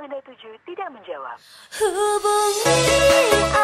Anda tidak menjawab. Hubungi